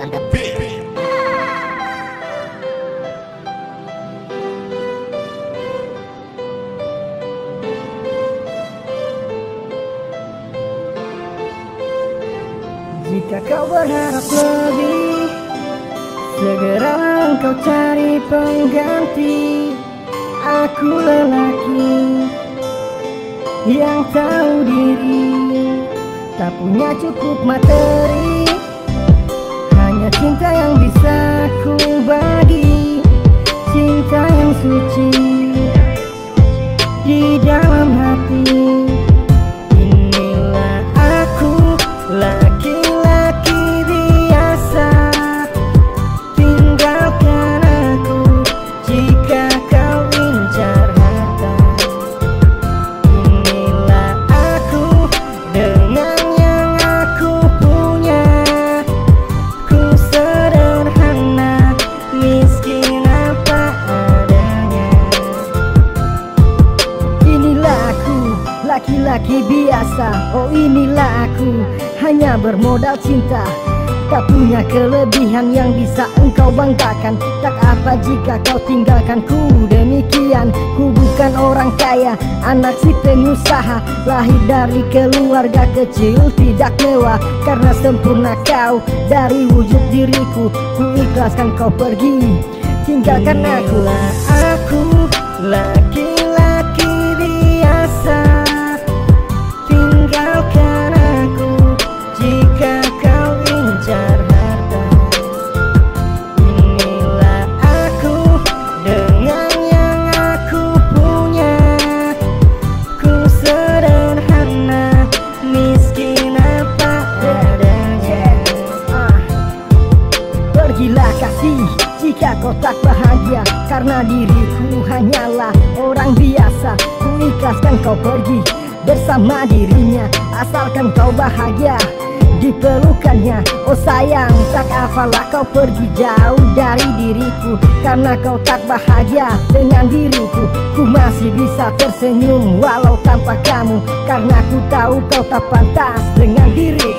Jika kau berharap lebih Segera kau cari pengganti. Aku lelaki Yang tahu diri Tak punya cukup materi cinta yang bisa ku bagi Laki-laki biasa. Oh inilah aku Hanya bermodal cinta. Tak punya kelebihan yang bisa engkau banggakan. Tak apa jika kau tinggalkan ku demikian. Ku bukan orang kaya, anak si pengusaha. Lahir dari keluarga kecil tidak mewah. Karena sempurna kau dari wujud diriku. Ku ikhlaskan kau pergi Tinggalkan aku. Aku laki-laki bahagia Karena diriku hanyalah orang biasa. Ku ikhlaskan kau pergi bersama dirinya Asalkan kau bahagia di pelukannya. Oh sayang tak apalah kau pergi jauh dari diriku. Karena kau tak bahagia dengan diriku Ku masih bisa tersenyum walau tanpa kamu. Karena ku tahu kau tak pantas dengan diriku